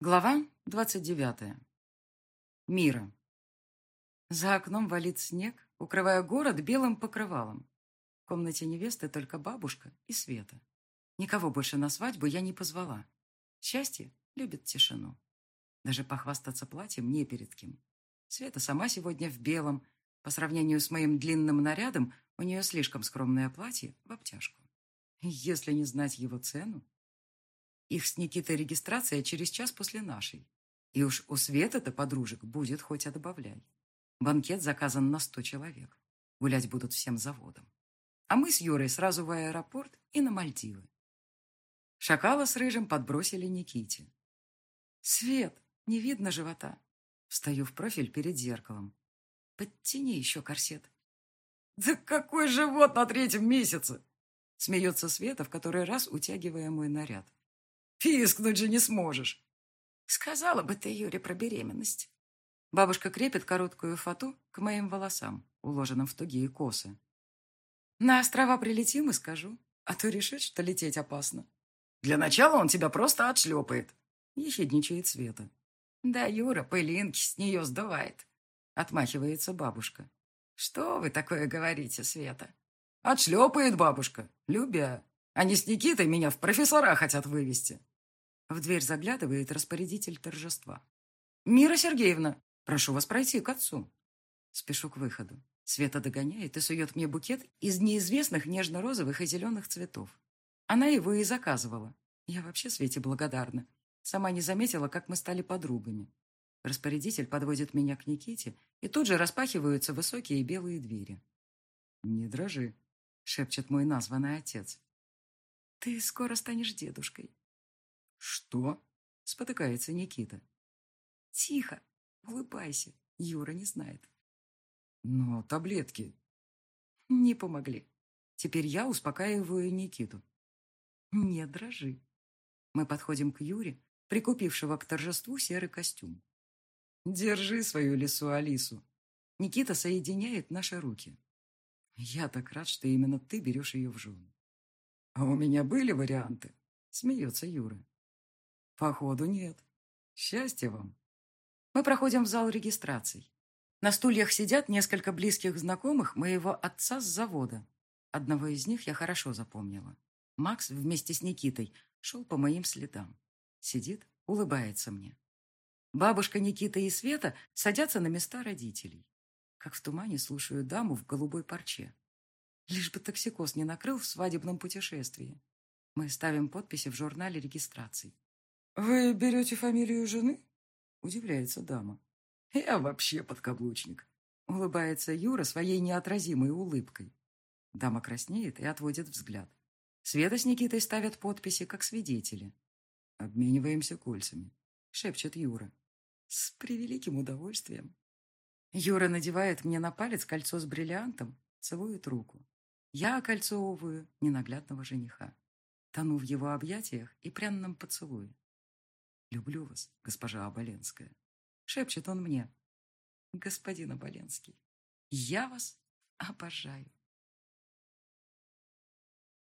Глава двадцать девятая. Мира. За окном валит снег, укрывая город белым покрывалом. В комнате невесты только бабушка и Света. Никого больше на свадьбу я не позвала. Счастье любит тишину. Даже похвастаться платьем не перед кем. Света сама сегодня в белом. По сравнению с моим длинным нарядом, у нее слишком скромное платье в обтяжку. Если не знать его цену, их с Никитой регистрация через час после нашей. И уж у Света-то подружек будет хоть отбавляй. Банкет заказан на сто человек. Гулять будут всем заводом. А мы с Юрой сразу в аэропорт и на Мальдивы. Шакала с Рыжим подбросили Никите. «Свет, не видно живота». Встаю в профиль перед зеркалом. «Подтяни еще корсет». «Да какой живот на третьем месяце!» Смеется Света, в который раз утягивая мой наряд. Пискнуть же не сможешь. Сказала бы ты, Юре, про беременность. Бабушка крепит короткую фату к моим волосам, уложенным в тугие косы. На острова прилетим и скажу, а то решит, что лететь опасно. Для начала он тебя просто отшлепает. Ехидничает Света. Да, Юра, пылинки с нее сдувает. Отмахивается бабушка. Что вы такое говорите, Света? Отшлепает бабушка, любя. Они с Никитой меня в профессора хотят вывести. В дверь заглядывает распорядитель торжества. «Мира Сергеевна, прошу вас пройти к отцу». Спешу к выходу. Света догоняет и сует мне букет из неизвестных нежно-розовых и зеленых цветов. Она его и заказывала. Я вообще Свете благодарна. Сама не заметила, как мы стали подругами. Распорядитель подводит меня к Никите, и тут же распахиваются высокие белые двери. «Не дрожи», — шепчет мой названный отец. «Ты скоро станешь дедушкой». «Что?» — спотыкается Никита. «Тихо, улыбайся, Юра не знает». «Но таблетки...» «Не помогли. Теперь я успокаиваю Никиту». «Не дрожи». Мы подходим к Юре, прикупившего к торжеству серый костюм. «Держи свою лису Алису». Никита соединяет наши руки. «Я так рад, что именно ты берешь ее в жены». «А у меня были варианты?» — смеется Юра. «Походу, нет. Счастья вам». Мы проходим в зал регистраций. На стульях сидят несколько близких знакомых моего отца с завода. Одного из них я хорошо запомнила. Макс вместе с Никитой шел по моим следам. Сидит, улыбается мне. Бабушка Никита и Света садятся на места родителей. Как в тумане слушаю даму в голубой парче. Лишь бы токсикоз не накрыл в свадебном путешествии. Мы ставим подписи в журнале регистраций. «Вы берете фамилию жены?» – удивляется дама. «Я вообще подкаблучник», – улыбается Юра своей неотразимой улыбкой. Дама краснеет и отводит взгляд. Света с Никитой ставят подписи, как свидетели. «Обмениваемся кольцами», – шепчет Юра. «С превеликим удовольствием». Юра надевает мне на палец кольцо с бриллиантом, целует руку. Я окольцовываю ненаглядного жениха. Тону в его объятиях и пряном поцелуе. «Люблю вас, госпожа Оболенская», — шепчет он мне. «Господин Оболенский, я вас обожаю».